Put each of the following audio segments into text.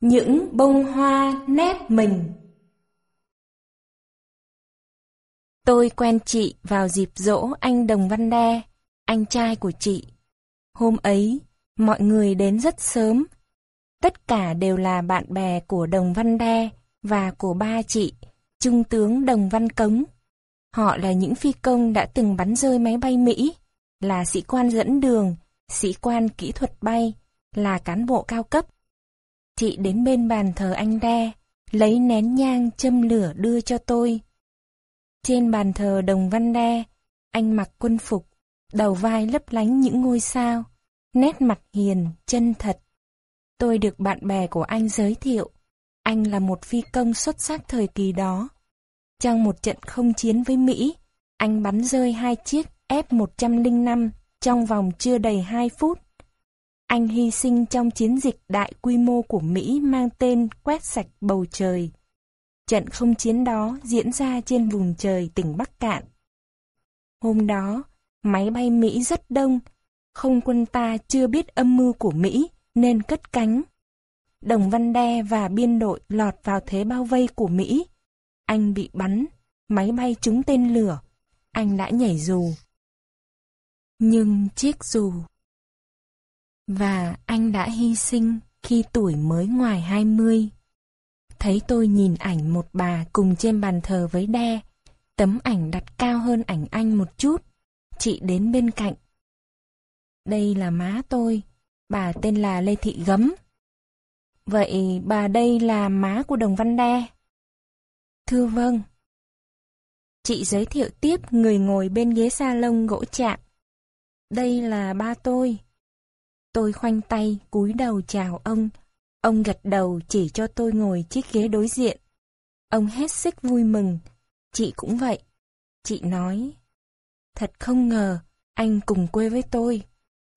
Những bông hoa nép mình Tôi quen chị vào dịp dỗ anh Đồng Văn Đe, anh trai của chị. Hôm ấy, mọi người đến rất sớm. Tất cả đều là bạn bè của Đồng Văn Đe và của ba chị, Trung tướng Đồng Văn Cống. Họ là những phi công đã từng bắn rơi máy bay Mỹ, là sĩ quan dẫn đường, sĩ quan kỹ thuật bay, là cán bộ cao cấp. Chị đến bên bàn thờ anh Đe, lấy nén nhang châm lửa đưa cho tôi. Trên bàn thờ Đồng Văn Đe, anh mặc quân phục, đầu vai lấp lánh những ngôi sao, nét mặt hiền, chân thật. Tôi được bạn bè của anh giới thiệu, anh là một phi công xuất sắc thời kỳ đó. Trong một trận không chiến với Mỹ, anh bắn rơi hai chiếc F-105 trong vòng chưa đầy 2 phút. Anh hy sinh trong chiến dịch đại quy mô của Mỹ mang tên quét sạch bầu trời. Trận không chiến đó diễn ra trên vùng trời tỉnh Bắc Cạn. Hôm đó, máy bay Mỹ rất đông, không quân ta chưa biết âm mưu của Mỹ nên cất cánh. Đồng Văn Đe và biên đội lọt vào thế bao vây của Mỹ. Anh bị bắn, máy bay trúng tên lửa, anh đã nhảy dù. Nhưng chiếc dù... Và anh đã hy sinh khi tuổi mới ngoài 20. Thấy tôi nhìn ảnh một bà cùng trên bàn thờ với đe, tấm ảnh đặt cao hơn ảnh anh một chút, chị đến bên cạnh. Đây là má tôi, bà tên là Lê Thị Gấm. Vậy bà đây là má của Đồng Văn Đe? Thưa vâng. Chị giới thiệu tiếp người ngồi bên ghế salon gỗ chạm. Đây là ba tôi. Tôi khoanh tay, cúi đầu chào ông. Ông gật đầu chỉ cho tôi ngồi chiếc ghế đối diện. Ông hết sức vui mừng. Chị cũng vậy. Chị nói. Thật không ngờ, anh cùng quê với tôi.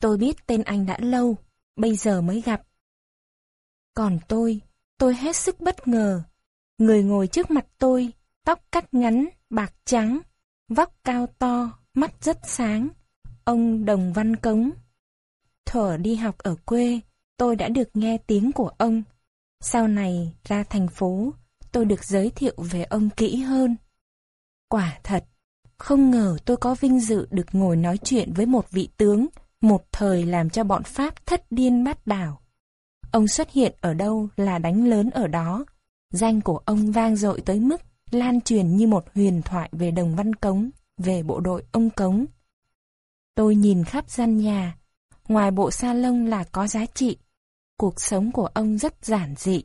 Tôi biết tên anh đã lâu, bây giờ mới gặp. Còn tôi, tôi hết sức bất ngờ. Người ngồi trước mặt tôi, tóc cắt ngắn, bạc trắng, vóc cao to, mắt rất sáng. Ông Đồng Văn Cống. Thuở đi học ở quê, tôi đã được nghe tiếng của ông. Sau này ra thành phố, tôi được giới thiệu về ông kỹ hơn. Quả thật, không ngờ tôi có vinh dự được ngồi nói chuyện với một vị tướng, một thời làm cho bọn Pháp thất điên bát đảo. Ông xuất hiện ở đâu là đánh lớn ở đó. Danh của ông vang dội tới mức lan truyền như một huyền thoại về đồng văn cống, về bộ đội ông cống. Tôi nhìn khắp gian nhà, ngoài bộ sa lông là có giá trị. Cuộc sống của ông rất giản dị,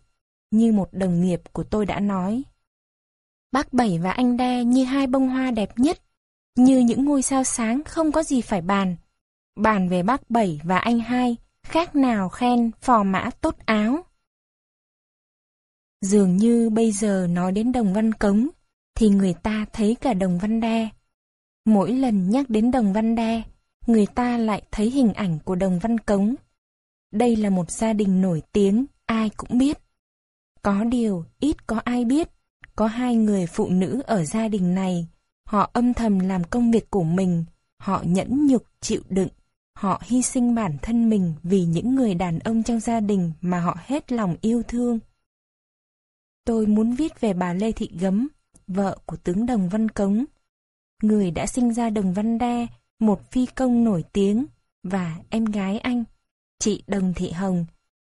như một đồng nghiệp của tôi đã nói. Bác Bảy và anh Đe như hai bông hoa đẹp nhất, như những ngôi sao sáng không có gì phải bàn. Bàn về bác Bảy và anh Hai, khác nào khen phò mã tốt áo. Dường như bây giờ nói đến đồng văn cống, thì người ta thấy cả đồng văn đe. Mỗi lần nhắc đến đồng văn đe, người ta lại thấy hình ảnh của đồng văn cống. Đây là một gia đình nổi tiếng, ai cũng biết. Có điều, ít có ai biết, có hai người phụ nữ ở gia đình này, họ âm thầm làm công việc của mình, họ nhẫn nhục chịu đựng, họ hy sinh bản thân mình vì những người đàn ông trong gia đình mà họ hết lòng yêu thương. Tôi muốn viết về bà Lê Thị Gấm, vợ của tướng Đồng Văn Cống, người đã sinh ra Đồng Văn Đe, một phi công nổi tiếng, và em gái anh, chị Đồng Thị Hồng,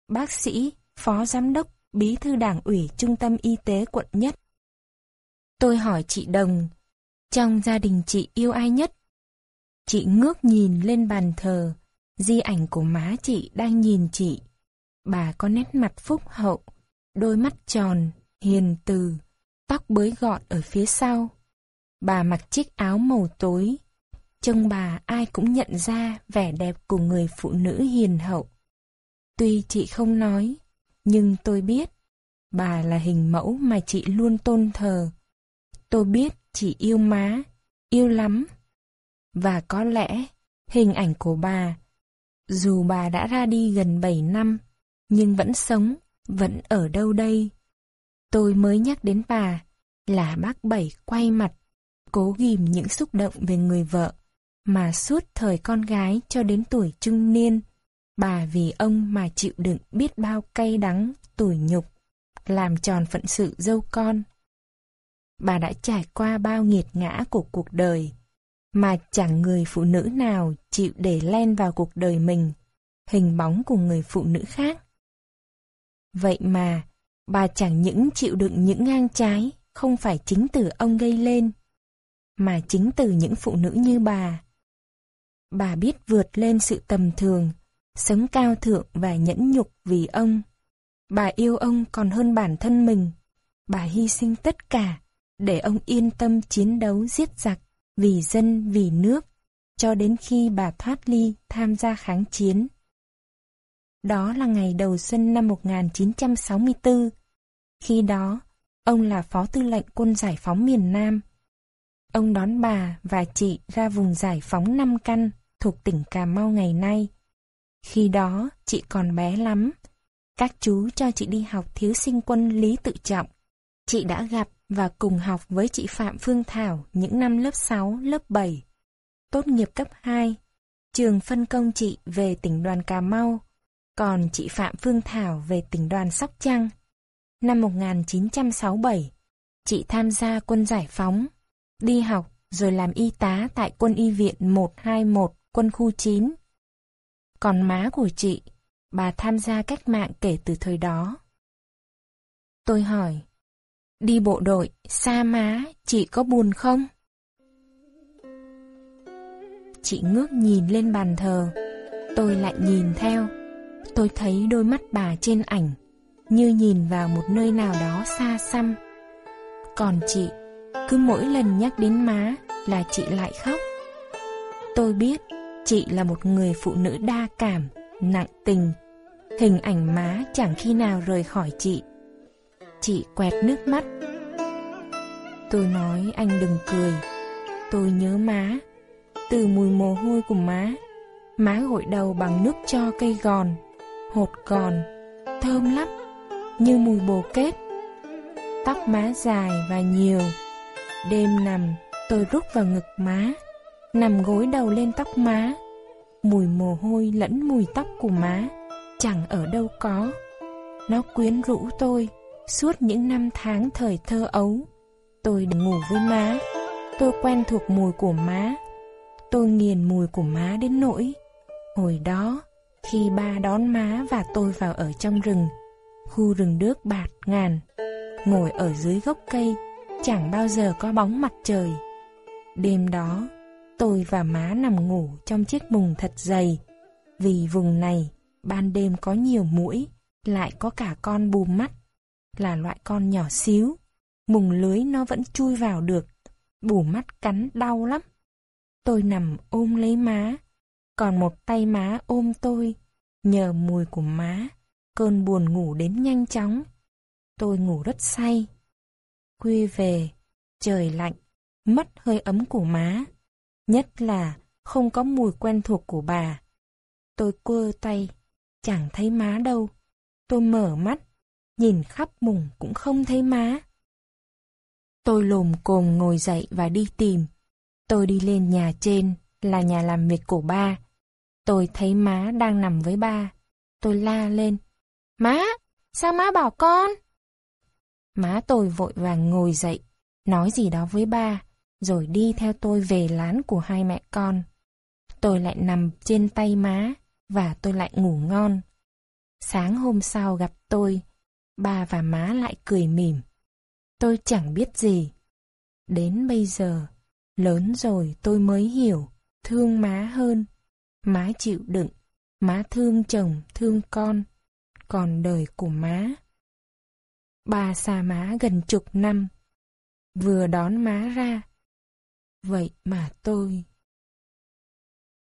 bác sĩ, phó giám đốc, bí thư đảng ủy trung tâm y tế quận nhất. Tôi hỏi chị Đồng, trong gia đình chị yêu ai nhất? Chị ngước nhìn lên bàn thờ, di ảnh của má chị đang nhìn chị. Bà có nét mặt phúc hậu, đôi mắt tròn, hiền từ, tóc bới gọn ở phía sau. Bà mặc chiếc áo màu tối. Trông bà ai cũng nhận ra vẻ đẹp của người phụ nữ hiền hậu. Tuy chị không nói, nhưng tôi biết, bà là hình mẫu mà chị luôn tôn thờ. Tôi biết chị yêu má, yêu lắm. Và có lẽ, hình ảnh của bà, dù bà đã ra đi gần 7 năm, nhưng vẫn sống, vẫn ở đâu đây. Tôi mới nhắc đến bà, là bác Bảy quay mặt, cố ghim những xúc động về người vợ, mà suốt thời con gái cho đến tuổi trung niên, bà vì ông mà chịu đựng biết bao cay đắng, tủi nhục, làm tròn phận sự dâu con. Bà đã trải qua bao nghiệt ngã của cuộc đời, mà chẳng người phụ nữ nào chịu để len vào cuộc đời mình, hình bóng của người phụ nữ khác. Vậy mà, bà chẳng những chịu đựng những ngang trái, không phải chính từ ông gây lên, mà chính từ những phụ nữ như bà. Bà biết vượt lên sự tầm thường, sống cao thượng và nhẫn nhục vì ông. Bà yêu ông còn hơn bản thân mình. Bà hy sinh tất cả để ông yên tâm chiến đấu giết giặc vì dân vì nước cho đến khi bà thoát ly tham gia kháng chiến. Đó là ngày đầu xuân năm 1964. Khi đó, ông là phó tư lệnh quân giải phóng miền Nam. Ông đón bà và chị ra vùng giải phóng Nam Căn thuộc tỉnh Cà Mau ngày nay. Khi đó, chị còn bé lắm. Các chú cho chị đi học thiếu sinh quân Lý Tự Trọng. Chị đã gặp và cùng học với chị Phạm Phương Thảo những năm lớp 6, lớp 7. Tốt nghiệp cấp 2, trường phân công chị về tỉnh đoàn Cà Mau, còn chị Phạm Phương Thảo về tỉnh đoàn Sóc Trăng. Năm 1967, chị tham gia quân giải phóng, đi học rồi làm y tá tại quân y viện 121 quân khu 9. Còn má của chị, bà tham gia cách mạng kể từ thời đó. Tôi hỏi, đi bộ đội, xa má, chị có buồn không? Chị ngước nhìn lên bàn thờ, tôi lại nhìn theo. Tôi thấy đôi mắt bà trên ảnh, như nhìn vào một nơi nào đó xa xăm. Còn chị, cứ mỗi lần nhắc đến má là chị lại khóc. Tôi biết Chị là một người phụ nữ đa cảm, nặng tình. Hình ảnh má chẳng khi nào rời khỏi chị. Chị quẹt nước mắt. Tôi nói anh đừng cười. Tôi nhớ má. Từ mùi mồ hôi của má, má gội đầu bằng nước cho cây gòn, hột gòn, thơm lắm, như mùi bồ kết. Tóc má dài và nhiều. Đêm nằm, tôi rút vào ngực má nằm gối đầu lên tóc má. Mùi mồ hôi lẫn mùi tóc của má, chẳng ở đâu có. Nó quyến rũ tôi, suốt những năm tháng thời thơ ấu. Tôi được ngủ với má, tôi quen thuộc mùi của má. Tôi nghiền mùi của má đến nỗi. Hồi đó, khi ba đón má và tôi vào ở trong rừng, khu rừng đước bạt ngàn, ngồi ở dưới gốc cây, chẳng bao giờ có bóng mặt trời. Đêm đó, Tôi và má nằm ngủ trong chiếc mùng thật dày. Vì vùng này, ban đêm có nhiều mũi, lại có cả con bùm mắt. Là loại con nhỏ xíu. Mùng lưới nó vẫn chui vào được. Bù mắt cắn đau lắm. Tôi nằm ôm lấy má. Còn một tay má ôm tôi. Nhờ mùi của má, cơn buồn ngủ đến nhanh chóng. Tôi ngủ rất say. Khuya về, trời lạnh, mất hơi ấm của má. Nhất là không có mùi quen thuộc của bà. Tôi quơ tay, chẳng thấy má đâu. Tôi mở mắt, nhìn khắp mùng cũng không thấy má. Tôi lồm cồm ngồi dậy và đi tìm. Tôi đi lên nhà trên, là nhà làm việc của ba. Tôi thấy má đang nằm với ba. Tôi la lên. Má, sao má bảo con? Má tôi vội vàng ngồi dậy, nói gì đó với ba rồi đi theo tôi về lán của hai mẹ con. Tôi lại nằm trên tay má, và tôi lại ngủ ngon. Sáng hôm sau gặp tôi, ba và má lại cười mỉm. Tôi chẳng biết gì. Đến bây giờ, lớn rồi tôi mới hiểu, thương má hơn. Má chịu đựng, má thương chồng, thương con, còn đời của má. Ba xa má gần chục năm, vừa đón má ra, Vậy mà tôi...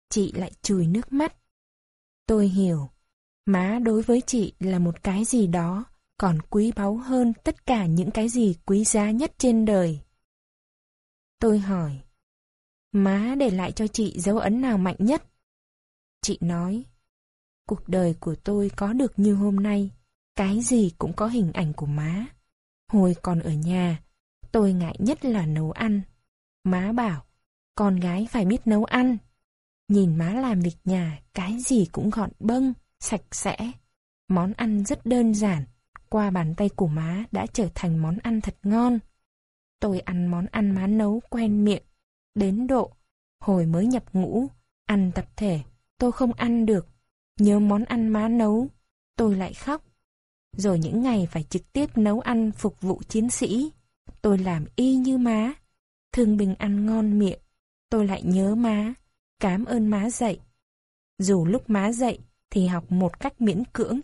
Chị lại chùi nước mắt. Tôi hiểu, má đối với chị là một cái gì đó còn quý báu hơn tất cả những cái gì quý giá nhất trên đời. Tôi hỏi, má để lại cho chị dấu ấn nào mạnh nhất? Chị nói, cuộc đời của tôi có được như hôm nay, cái gì cũng có hình ảnh của má. Hồi còn ở nhà, tôi ngại nhất là nấu ăn. Má bảo, con gái phải biết nấu ăn. Nhìn má làm việc nhà, cái gì cũng gọn bâng, sạch sẽ. Món ăn rất đơn giản, qua bàn tay của má đã trở thành món ăn thật ngon. Tôi ăn món ăn má nấu quen miệng, đến độ, hồi mới nhập ngũ, ăn tập thể, tôi không ăn được. Nhớ món ăn má nấu, tôi lại khóc. Rồi những ngày phải trực tiếp nấu ăn phục vụ chiến sĩ, tôi làm y như má. Thương bình ăn ngon miệng, tôi lại nhớ má, cảm ơn má dạy. Dù lúc má dạy thì học một cách miễn cưỡng,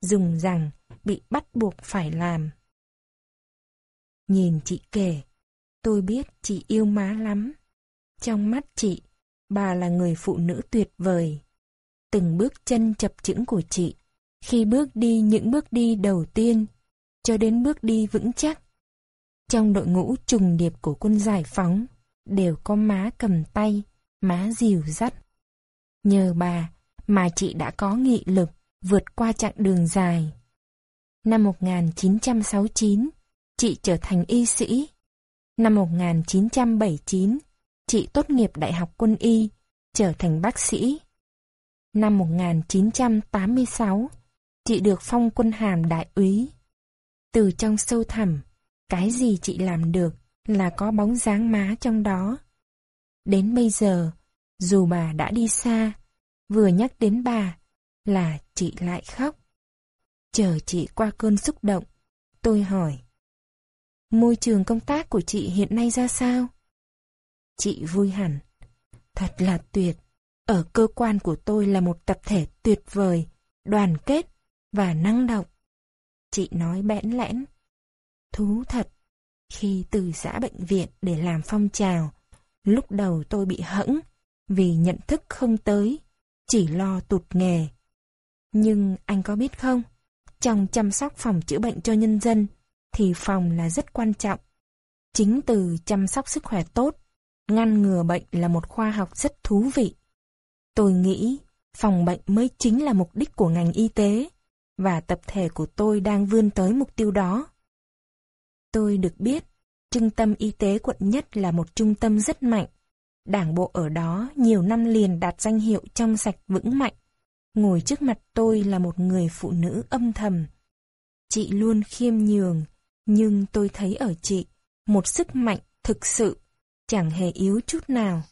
dùng rằng bị bắt buộc phải làm. Nhìn chị kể, tôi biết chị yêu má lắm. Trong mắt chị, bà là người phụ nữ tuyệt vời. Từng bước chân chập chững của chị, khi bước đi những bước đi đầu tiên, cho đến bước đi vững chắc. Trong đội ngũ trùng điệp của quân giải phóng, đều có má cầm tay, má dìu dắt. Nhờ bà mà chị đã có nghị lực vượt qua chặng đường dài. Năm 1969, chị trở thành y sĩ. Năm 1979, chị tốt nghiệp Đại học Quân y, trở thành bác sĩ. Năm 1986, chị được phong quân hàm đại úy. Từ trong sâu thẳm, cái gì chị làm được là có bóng dáng má trong đó. Đến bây giờ, dù bà đã đi xa, vừa nhắc đến bà là chị lại khóc. Chờ chị qua cơn xúc động, tôi hỏi. Môi trường công tác của chị hiện nay ra sao? Chị vui hẳn. Thật là tuyệt. Ở cơ quan của tôi là một tập thể tuyệt vời, đoàn kết và năng động. Chị nói bẽn lẽn. Thú thật, khi từ xã bệnh viện để làm phong trào, lúc đầu tôi bị hẫng vì nhận thức không tới, chỉ lo tụt nghề. Nhưng anh có biết không, trong chăm sóc phòng chữa bệnh cho nhân dân, thì phòng là rất quan trọng. Chính từ chăm sóc sức khỏe tốt, ngăn ngừa bệnh là một khoa học rất thú vị. Tôi nghĩ phòng bệnh mới chính là mục đích của ngành y tế, và tập thể của tôi đang vươn tới mục tiêu đó. Tôi được biết, trung tâm y tế quận nhất là một trung tâm rất mạnh. Đảng bộ ở đó nhiều năm liền đạt danh hiệu trong sạch vững mạnh. Ngồi trước mặt tôi là một người phụ nữ âm thầm. Chị luôn khiêm nhường, nhưng tôi thấy ở chị một sức mạnh thực sự, chẳng hề yếu chút nào.